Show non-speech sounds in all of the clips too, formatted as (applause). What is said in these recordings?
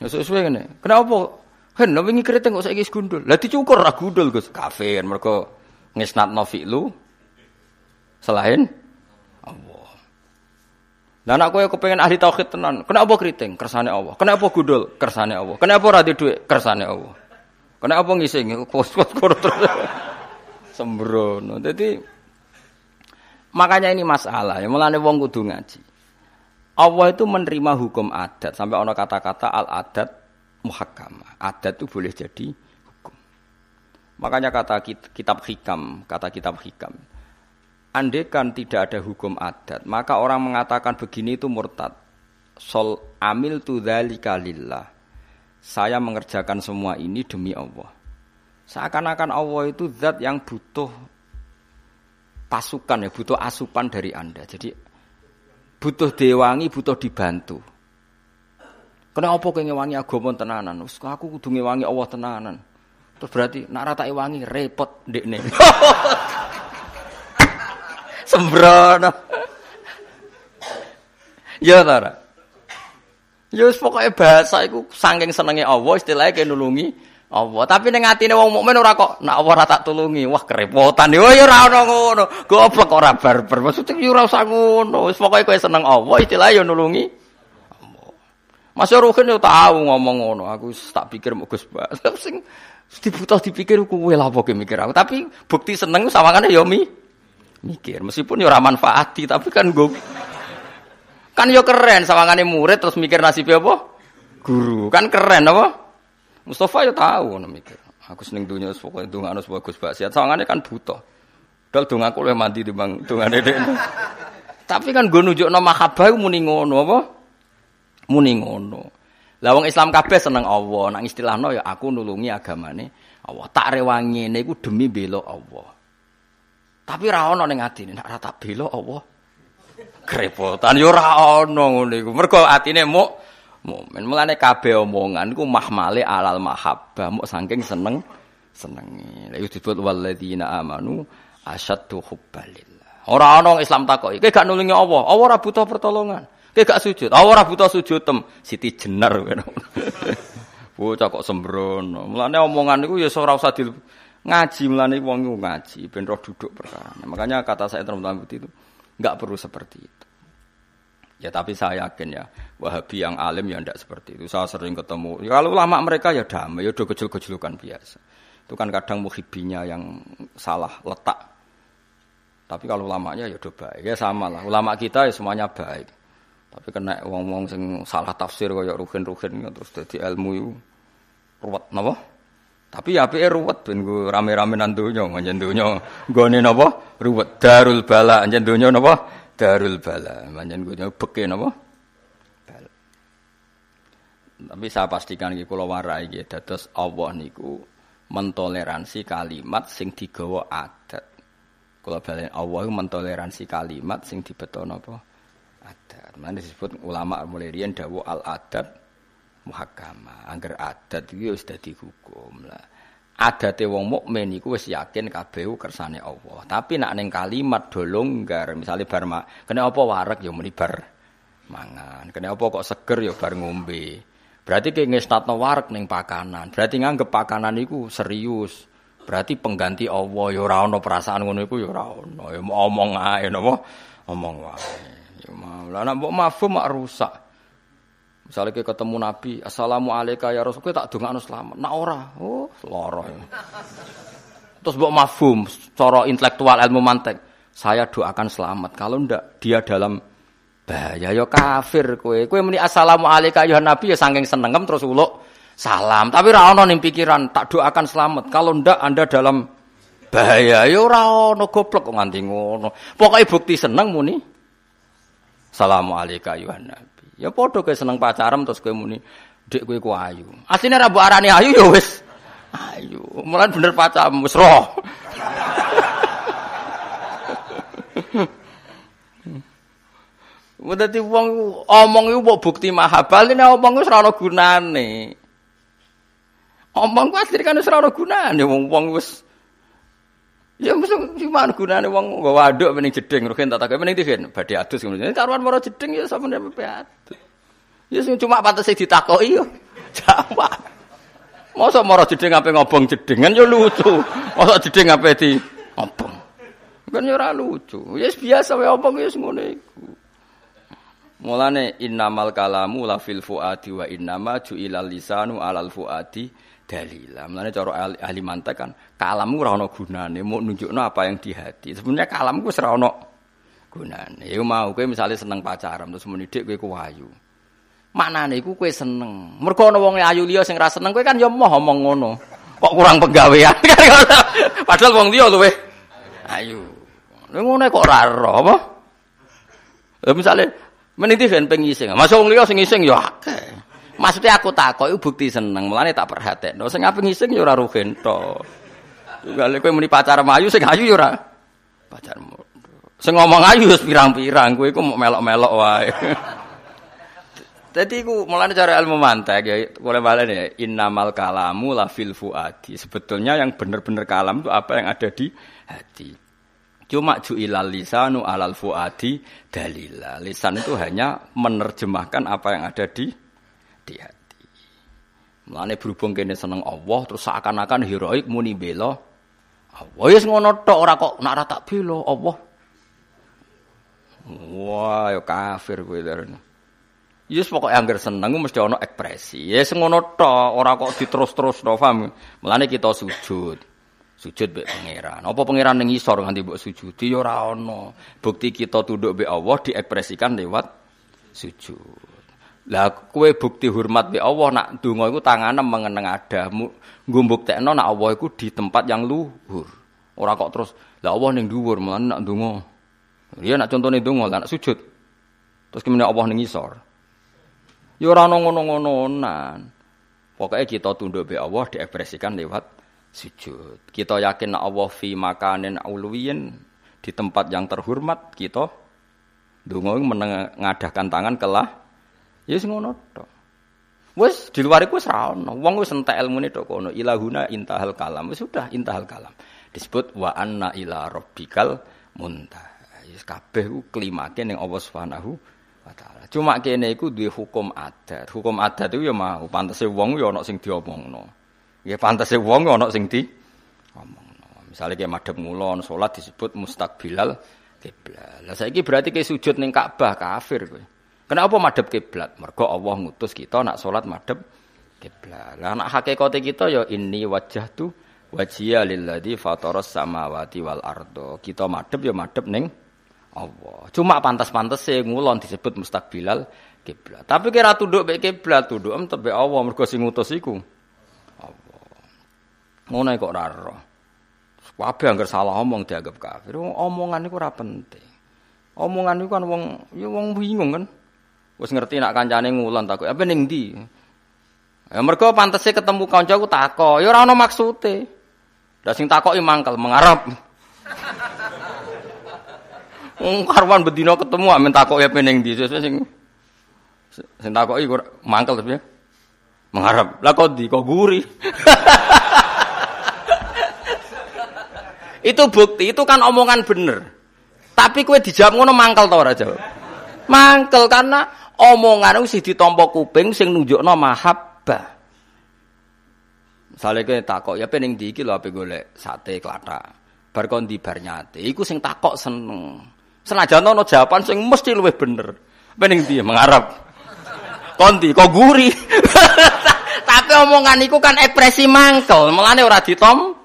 Ya sesuai ngene. Kenapa? Hen, lha wingi keriting kok saiki gundul. Lah dicukur ra gundul, Gus. Kafir mergo ngesnatno fi'lu selain Allah. Lah anak kowe kepengin ahli tauhid tenan, kenapa keriting? Kersane Allah. Kenapa gundul? Kersane Allah. Kenapa ora di? Kersane Allah. Kenapa ngising? Kos-kos terus. (laughs) Sembrono. Jadi makanya ini masalah ya mulane wong kudu ngaji. Allah itu menerima hukum adat sampai ono kata-kata al adat muhakama. Adat itu boleh jadi hukum. Makanya kata kitab hikam, kata kitab hikam. Andekan tidak ada hukum adat, maka orang mengatakan begini itu murtad. Sol amil tu lillah. Saya mengerjakan semua ini demi Allah. Seakan-akan Allah itu zat yang butuh pasukan ya, butuh asupan dari Anda. Jadi butuh dewangi, butuh dibantu. Kenapa kowe ngewangi agama tenanan? Wis aku kudu ngewangi Allah tenanan. Terus berarti nak rata wangi repot ndekne. (laughs) Sembrono. ya ta Ya pokoke bahasa iku saking senenge Allah istilahnya kayak nulungi Allah. Tapi ning atine wong mukmin ora kok nak Allah ora tak tulungi. Wah kerepotan. Oh ya ora ono ngono. Goblok ora barbar. Maksudnya ya ora usah ngono. Wis pokoke kowe seneng Allah istilahnya ya nulungi. Mas Ruhin yo tahu ngomong ngono. Aku tak pikir mau Gus Pak. (laughs) Sing dibutuh dipikir kowe lha apa mikir aku. Tapi bukti seneng sawangane yo mi mikir. Meskipun yo ora manfaati tapi kan gue kan yo keren sawangane murid terus mikir nasibnya apa? Guru. Kan keren apa? Mustafa ya tahu mikir. Aku seneng dunia pokoke dongakno bagus Pak Siat. Sawangane kan butuh. Dal dongaku luwih mandi timbang dongane dhek. Tapi kan gue nunjukno mahabbah muni ngono apa? Muni ngono. Lah wong Islam kabeh seneng Allah. Nang istilahno ya aku nulungi agamane Allah. Tak rewangi ngene iku demi bela Allah. Tapi ra ono ning atine nek ra tak bela Allah. Kerepotan yo ora ono ngono iku. Mergo atine muk mukmin. Mulane kabeh omongan iku mahmale alal mahabbah, mok saking seneng senengi. Lha disebut walladzina amanu asyaddu hubbalillah. Ora ana Islam takoki, kowe gak nulungi Allah, Allah ora butuh pertolongan. Kowe gak sujud, Allah ora butuh sujud tem. Siti jenar kowe. (laughs) Bocah kok sembrono. Mulane omongan iku ya ora usah di ngaji mulane wong ngaji ben duduk perkara. Makanya kata saya teman-teman itu enggak perlu seperti itu. Ya tapi saya yakin ya Wahabi yang alim ya tidak seperti itu. Saya sering ketemu. Ya, kalau ulama mereka ya damai, ya udah kecil-kecilukan biasa. Itu kan kadang muhibinya yang salah letak. Tapi kalau ulamanya ya udah baik. Ya sama lah. Ulama kita ya semuanya baik. Tapi kena wong-wong sing salah tafsir kayak ruhin-ruhin terus jadi ilmu itu ruwet napa? Tapi ya apike ruwet ben rame-rame nang donya, njen donya nggone napa? Ruwet darul bala njen donya napa? Darul bala. Manjen gue beke napa? Bala. Tapi saya pastikan iki kula warai iki dados Allah niku mentoleransi kalimat sing digawa adat. Kula balen Allah mentoleransi kalimat sing dibetono apa? Adat. Mana disebut ulama mulai riyen dawuh al adat muhakama. Angger adat iki wis dadi hukum lah adate wong mukmin iku wis yakin kabeh kersane Allah. Tapi nak ning kalimat do longgar, misale bar kena apa wareg ya muni bar mangan. Kena apa kok seger ya bar ngombe. Berarti kayak ngestatno wareg ning pakanan. Berarti nganggep pakanan iku serius. Berarti pengganti Allah ya ora ana perasaan ngono iku ya ora ana. Ya omong ae napa? Omong wae. Ya lah nek mbok mafhum mak rusak. Misalnya kita ketemu Nabi, Assalamualaikum ya Rasul, kita tak dongakno selamat. Nak ora, oh lara. Terus mbok mafhum, cara intelektual ilmu mantek, saya doakan selamat. Kalau ndak dia dalam bahaya ya kafir kowe. Kowe muni Assalamualaikum ya Nabi ya saking senengem terus uluk salam. Tapi ora ono ning pikiran tak doakan selamat. Kalau ndak Anda dalam bahaya ya ora ono goblok nganti ngono. Pokoke bukti seneng muni Assalamualaikum ya Nabi. Ya padha kowe seneng pacaran terus kowe muni dik kowe ku ayu. Asline ra mbok arani ayu ya wis ayu. Mulan bener pacaran wis roh. Dadi wong omong iku mbok bukti mahabal ini omong wis ora ana gunane. Omong ku asline kan wis ora ana gunane wong wong wis Ya mesti gimana gunane wong nggo waduk mending jeding rugen tak tak mending digen badhe adus ngono. Karuan maro jeding ya sampeyan pepe adus. Ya sing cuma pantes ditakoki yo. (laughs) Jawab. Masa maro jeding ape ngobong jedingan yo lucu. Masa jeding ape di ngobong. Kan yo ora lucu. Ya biasa wae obong ya ngono. Mulane innamal kalamu la fil fuadi wa innama ju'ilal lisanu alal fuadi dalila. Mulane cara ahli, ahli mantek kan kalammu ora ana gunane, mau nunjukno apa yang di hati. Sebenarnya kalamku wis ora ana gunane. Ya mau kowe misale seneng pacaran terus muni dik kowe ku ayu. Maknane iku kowe seneng. Mergo ana wong ayu liya sing ra seneng kowe kan ya moh omong ngono. Kok kurang penggawean. (laughs) Padahal wong liya luwe ayu. Lha ngono kok ora apa? Lah misale meniti ben pengising. Mas wong liya sing ya akeh. Maksudnya aku takok itu bukti seneng, mulane tak perhatekno. Sing apik ngising ya ora rugen to. Gale kowe muni pacar ayu sing ayu ya ora pacarmu. Sing ngomong ayu wis pirang-pirang, kowe iku melok-melok wae. (laughs) Jadi ku mulane cara ilmu mantek ya, boleh balen ya, innamal kalamu la fil fuadi. Sebetulnya yang benar-benar kalam itu apa yang ada di hati. Cuma ju'ilal lisanu alal fuadi dalila. Lisan itu hanya menerjemahkan apa yang ada di di hati. Mulane berhubung kene seneng Allah terus seakan-akan heroik muni bela Allah. Wis ngono tok ora kok nak ora tak bela Allah. Wah, yo kafir kowe darene. Yes pokoke angger seneng mesti ana ekspresi. Ya yes, ngono tok, ora kok diterus-terus to, paham? Mulane kita sujud. Sujud mbek pangeran. Apa pangeran ning isor nganti mbok sujudi ya ora ana. Bukti kita tunduk mbek Allah diekspresikan lewat sujud. Lah kue bukti hormat be Allah nak donga iku tangane mengeneng ada. Nggo mbuktekno nak Allah iku di tempat yang luhur. Ora kok terus lah Allah ning dhuwur mulane nak donga. Ya nak contone donga lah nak sujud. Terus kemudian Allah ning isor. Ya ora ngono-ngononan. Pokoknya kita tunduk be Allah diekspresikan lewat sujud. Kita yakin Allah fi makanin uluwiyin di tempat yang terhormat kita donga mengadahkan tangan kelah Ya wis ngono tok. Wis di luar iku wis ra ono. Wong wis entek ilmune tok kono. Ilahuna intahal kalam. Wis sudah intahal kalam. Disebut wa anna ila rabbikal muntaha. Wis kabeh ku klimake ning Allah Subhanahu wa taala. Cuma kene iku duwe hukum adat. Hukum adat itu ya mau pantese wong ya ana sing diomongno. Ya pantese wong ana sing di omongno. Misale kayak madhep ngulon salat disebut mustaqbilal kiblat. Lah saiki berarti ke sujud ning Ka'bah kafir kowe. Kenapa madhep kiblat? Mergo Allah ngutus kita nak salat madhep kiblat. Lah nak hakikate kita ya inni wajjahtu wajhiya lilladzi fataras samawati wal ardo. Kita madhep ya madhep ning Allah. Cuma pantas-pantas sing ngulon disebut mustaqbilal kiblat. Tapi kira tunduk mek kiblat, tunduk tebe Allah mergo sing ngutus iku. Ngono kok ora ero. Kabeh anggar salah omong dianggap kafir. Omongan iku ora penting. Omongan iku kan wong ya wong bingung kan. Wis ngerti nak kancane ngulon takut. Apa ning ndi? Ya mergo pantese ketemu kanca ku takok, ya ora ana maksude. Lah sing takoki mangkel mengarep. (laughs) Wong karwan bedina ketemu amen takok ya pening ndi sing sing takoki mangkel tapi ya. Mengarep. Lah kok di kok guri. (laughs) itu bukti, itu kan omongan bener. Tapi kue dijawab ngono mangkel to ora jawab. Mangkel karena omongan sih ditompo kuping sing nunjukno mahabbah. Misale kowe takok ya pening ndi iki lho ape golek sate klathak. Bar kon di iku sing takok seneng. Senajan ono jawaban sing mesti luwih bener. Pening ndi mengharap. Kondi kok guri. (laughs) Tapi omongan iku kan ekspresi mangkel, melane ora ditom.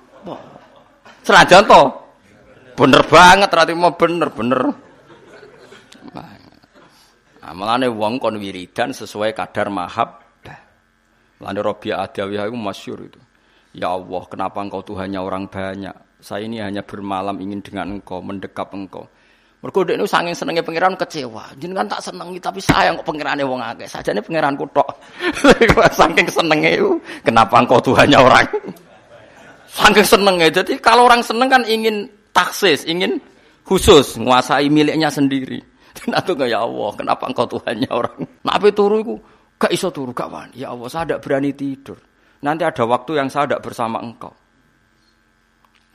Senajan to bener banget, rati mau bener-bener. Nah, melane wong kon wiridan sesuai kadar mahab. Melane Rabi'ah Adawiyah itu masyur itu. Ya Allah, kenapa engkau Tuhannya orang banyak? Saya ini hanya bermalam ingin dengan engkau, mendekap engkau. Mergo dekne saking senenge pangeran kecewa. Jenengan tak senengi tapi sayang kok pangerane wong akeh. Sajane pangeranku tok. (laughs) saking senenge itu, kenapa engkau Tuhannya orang? Saking senenge. Jadi kalau orang seneng kan ingin taksis, ingin khusus menguasai miliknya sendiri. (laughs) Tentu ya Allah, kenapa engkau Tuhannya orang? Nabi turu itu gak iso turu gak wani. Ya Allah, saya tidak berani tidur. Nanti ada waktu yang saya tidak bersama engkau.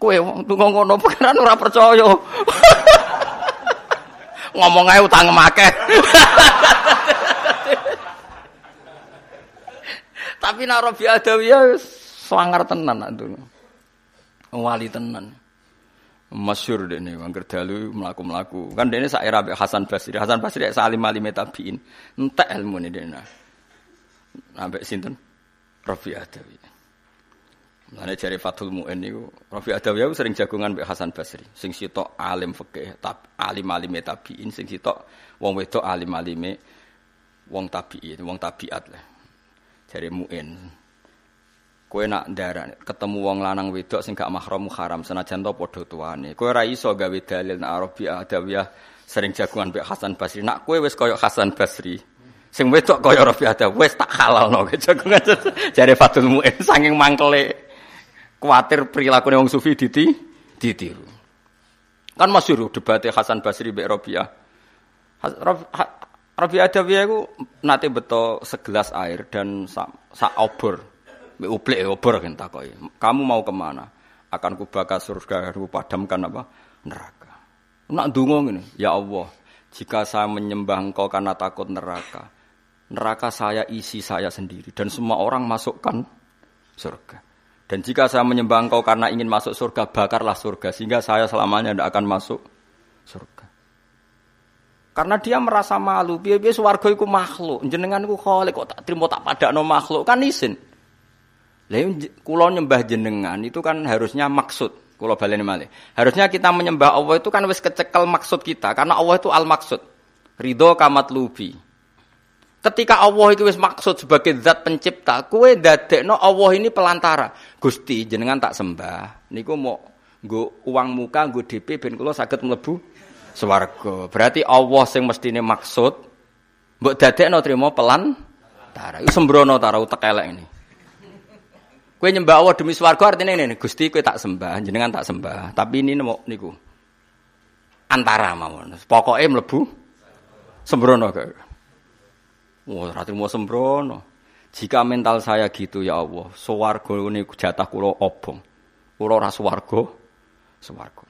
Kowe wong tunggu ngono pangeran ora percaya. (laughs) Ngomong ae utang make. (laughs) Tapi nak Rabi Adawiyah swanger tenan nak Wali tenan. Masyur dene wangger dalu mlaku-mlaku. Kan dene sak era Hasan Basri. Hasan Basri salim alim tabiin. Entek ilmu dene. Ambek sinten? Rabi Adawi. Mulane jari Fathul Mu'in niku Rabi Adawi sering jagungan mbek Hasan Basri. Sing sitok alim fikih, tab alim-alime tabiin, sing sitok wong wedok alim-alime wong tabiin, wong tabiat lah. Jari Mu'in. Kowe nak ndara ketemu wong lanang wedok sing gak mahram haram senajan to padha tuane. Kowe ora iso gawe dalil nak Rabi Adawi sering jagungan mbek Hasan Basri. Nak kowe wis kaya Hasan Basri, Sing wedok kaya Rabi ada wis tak halalno jagungan (laughs) jare Fatul Muin saking mangkele kuatir perilaku wong sufi diti ditiru. Kan masyhur debat Hasan Basri mbek Rabi'ah. Rabi'ah Adawiyah iku nate beto segelas air dan sak, sak obor. Uplek obor kan takoki. Kamu mau ke mana? Akan kubakar surga, ku padamkan apa? Neraka. Nak ndonga ngene, ya Allah, jika saya menyembah engkau karena takut neraka, neraka saya isi saya sendiri dan semua orang masukkan surga. Dan jika saya menyembah engkau karena ingin masuk surga, bakarlah surga sehingga saya selamanya tidak akan masuk surga. Karena dia merasa malu, biar-biar suwargo itu makhluk, jenengan itu kholik kok tak terima tak pada no makhluk kan isin. Kulo nyembah jenengan itu kan harusnya maksud. Kulo baleni malih. Harusnya kita menyembah Allah itu kan wis kecekel maksud kita karena Allah itu al maksud. Ridho kamat lubi. Ketika Allah itu wis maksud sebagai zat pencipta, kue no Allah ini pelantara. Gusti jenengan tak sembah. Niku mau nggo uang muka, nggo DP ben kula saged mlebu swarga. Berarti Allah sing mestine maksud mbok dadekno trimo pelantara. Iku sembrono ta utek elek ini. Kue nyembah Allah demi swarga artinya ini, Gusti kue tak sembah, jenengan tak sembah. Tapi ini mau niku antara mawon. Pokoknya mlebu sembrono kayak. Wah, rati mau sembrono. Jika mental saya gitu ya Allah, swarga ini jatah kulo obong. Kulo ora swarga, swarga.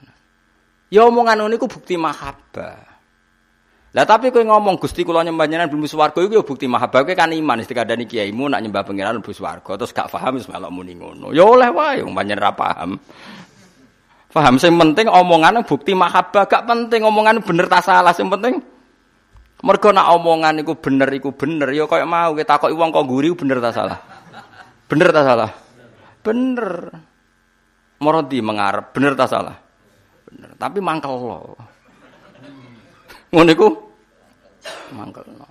Ya omongan niku bukti mahabbah. Lah tapi kowe ngomong Gusti kula nyembah jenengan belum swarga iku ya bukti mahabbah kowe kan iman istiqad dani kiaimu nak nyembah pangeran mlebu swarga terus gak paham wis melok muni ngono. Ya oleh wae wong panjenengan ra paham. Paham penting omongan bukti mahabbah gak penting omongan bener ta salah sing penting Mergo nak omongan iku bener iku bener ya kaya mau kita kok wong kok guri bener ta salah? Bener ta salah? Bener. Morodi mengarep bener ta salah? Bener. Tapi mangkel lo. Ngono iku mangkel lo.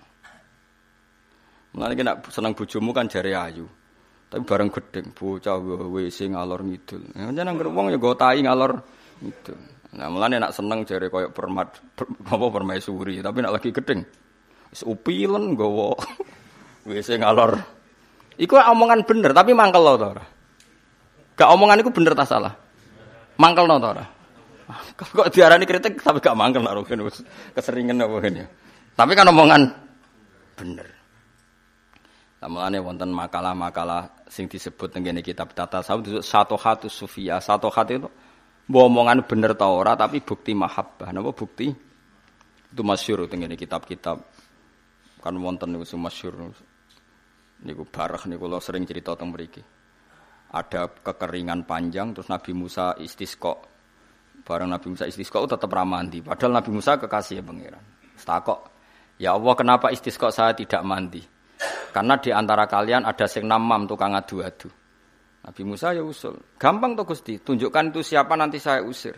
Mulane nek seneng bojomu kan jare ayu. Tapi bareng gedeng bocah WC ngalor ngidul. Ya jeneng wong ya go tai ngalor ngidul. Nah, mulane nak seneng jare koyo permat per, apa permaisuri, tapi nak lagi gedeng. Wis upilen gowo. (laughs) Wis ngalor. Iku omongan bener, tapi mangkel lo ora. Gak omongan iku bener ta salah? Mangkel no ora? Kok diarani kritik tapi gak mangkel nak wis keseringan apa ini. Tapi kan omongan bener. Mulane wonten makalah-makalah sing disebut tengene kitab tata sawut satu hatu sufia, satu hatu itu Mbok omongan bener ta ora tapi bukti mahabbah. Napa bukti? Itu masyhur tengene kitab-kitab kan wonten niku masyhur. Niku barah niku kula sering cerita teng mriki. Ada kekeringan panjang terus Nabi Musa istisqa. Bareng Nabi Musa istisqa tetap ramandi. Padahal Nabi Musa kekasih pangeran. Setakok, ya Allah kenapa istisqa saya tidak mandi? Karena di antara kalian ada sing namam tukang adu-adu. Nabi Musa ya usul. Gampang tuh Gusti, tunjukkan itu siapa nanti saya usir.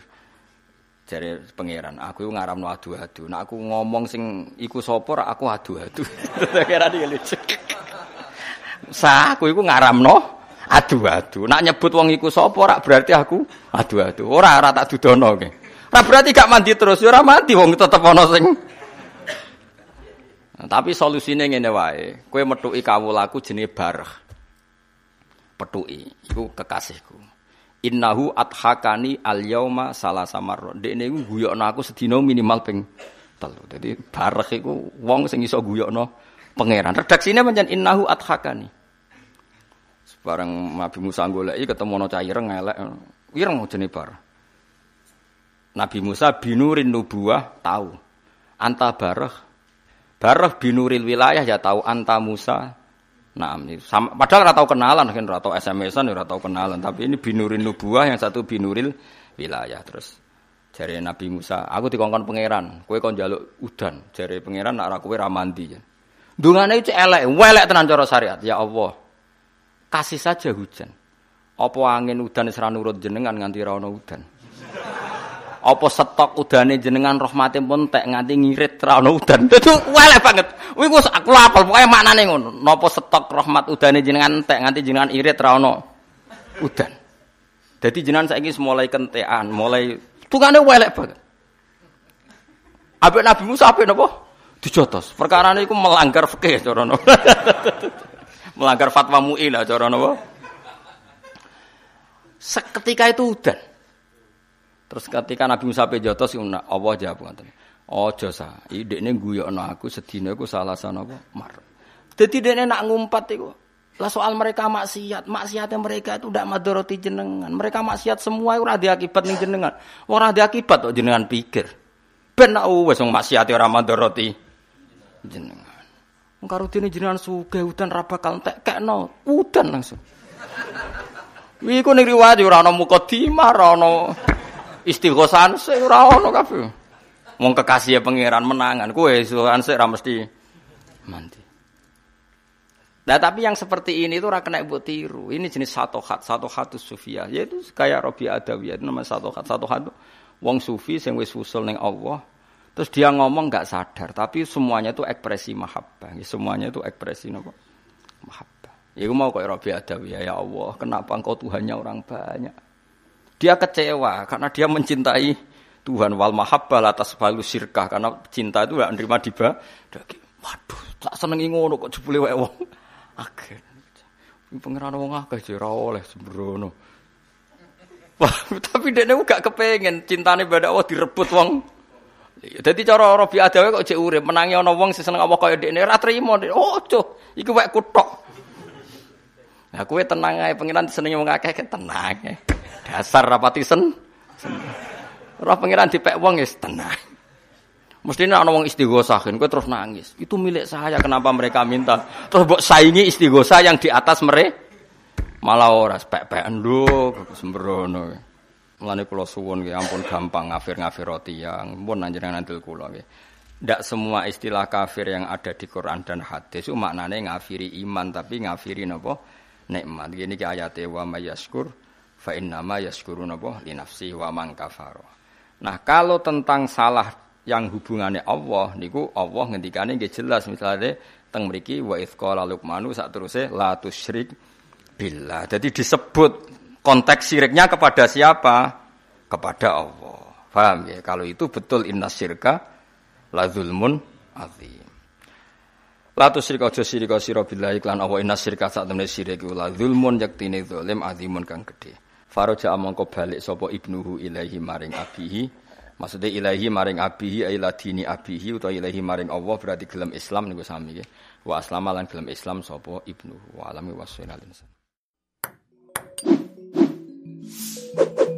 Jadi pangeran, aku ngaram no adu-adu. Nah aku ngomong sing iku sopor, aku adu-adu. (laughs) Kira dia lucu. Sa aku iku ngaram no adu-adu. Nak nyebut wong iku sopor, berarti aku adu-adu. Ora ora tak dudono ke. Ora berarti gak mandi terus, ya ora mati wong tetep ana sing tapi solusine ngene wae. Kowe metuki kawulaku jenenge barah petuki iku kekasihku innahu adhakani al yauma salah samar dekne iku guyokno aku sedina minimal ping telu dadi bareh iku wong sing iso guyokno pangeran redaksine pancen innahu adhakani Bareng Nabi Musa goleki ketemu ana cah ireng elek. Ireng jenenge bar. Nabi Musa binurin nubuah tahu. Anta barah. Barah binuril wilayah ya tahu anta Musa. Nah, sama, padahal ora tau kenalan, kan ora tau SMS-an, ora tau kenalan, tapi ini binurin nubuah yang satu binuril wilayah terus. Jari Nabi Musa, aku dikongkon pangeran, kowe kon njaluk udan. Jari pangeran nak ora kowe ra mandi. Dungane itu elek, welek tenan cara syariat. Ya Allah. Kasih saja hujan. Apa angin udan wis nurut jenengan nganti ra ono udan. Apa stok udane jenengan rahmate pun tek nganti ngirit ra ono udan. (laughs) Itu welek banget. Kuwi aku apal pokoke maknane ngono. Napa stok rahmat udane jenengan tek nganti jenengan irit ra ono udan. Jadi jenengan saiki mulai kentean, mulai Tukane welek banget. Abe Nabi Musa ape napa? Dijotos. Perkara niku melanggar fikih cara? (laughs) melanggar fatwa MUI lah cara napa? Seketika itu udan. Terus ketika Nabi Musa pe jotos Allah jawab ngoten. Aja sa, idekne guyokno aku sedina iku salah apa? Mar. Dadi dekne nak ngumpat iku lah soal mereka maksiat, maksiatnya mereka itu tidak madoroti jenengan. Mereka maksiat semua ora akibat nih jenengan. Ora akibat kok jenengan pikir. Ben wes wong maksiat ora madoroti jenengan. Dene jenengan sugih udan ra bakal entek kekno, udan langsung. Iku ning riwayat ora ana mukadimah, ora ana istighosan ora ana kabeh. Wong kekasih pangeran menangan, kowe istighosan ora mesti mandi. Nah tapi yang seperti ini itu kena ibu tiru. Ini jenis satu hat, satu hatu sufia. Yaitu kayak Robi Adawiyah namanya satu hat, satu hat. Wong sufi yang wis usul neng Allah. Terus dia ngomong nggak sadar, tapi semuanya itu ekspresi mahabbah. Semuanya itu ekspresi apa? Mahabbah. Ya mau kayak Robi Adawiyah ya Allah, kenapa engkau Tuhannya orang banyak? Dia kecewa karena dia mencintai Tuhan wal mahabbah atas balu sirkah karena cinta itu gak nerima diba. Waduh, tak senengi ngono kok jebule wae wong. Akeh. Pengiran wong akeh jera oleh sembrono. Wah, (laughs) tapi dia gak kepengen cintane pada Allah direbut wong. Jadi cara Robi Adawe kok cek urip menangi ana wong sing seneng Allah kaya dekne. Oh, cuh, iku wek kutok. Nah, kowe tenang ae pengiran senenge wong akeh tenang. Dasar rapati sen. Ora pengiran dipek wong wis tenang. Mestinya ana wong istighosahin, kowe terus nangis. Itu milik saya, kenapa mereka minta? Terus mbok saingi istighosah yang di atas mereka. Malah ora spek-pekan lho, sembrono. Mulane kula suwun nggih ampun gampang ngafir-ngafir roti yang pun nanjenengan andel kula nggih. Tidak semua istilah kafir yang ada di Quran dan hadis itu maknanya ngafiri iman tapi ngafiri napa nikmat. Gini ki ayate wa mayyaskur fa innama yaskuru napa li nafsi wa man kafara. Nah, kalau tentang salah yang hubungannya Allah niku Allah ngendikane nggih jelas misalnya teng mriki wa idz qala luqmanu sak teruse la tusyrik billah. Jadi disebut konteks syiriknya kepada siapa? Kepada Allah. Paham ya? Kalau itu betul inna syirka la zulmun azim. La tusyrik aja syirik sira billahi lan Allah inna syirka sak temene syirik la zulmun yaktine zalim azimun kang gedhe. Faraja amangka balik sapa ibnuhu ilaihi maring abihi Maksudnya ilahi maring abihi ila dini abihi utawa ilahi maring Allah berarti gelem Islam niku sami nggih. Wa aslama lan gelem Islam sapa ibnu wa alami wasilal insan. thank you.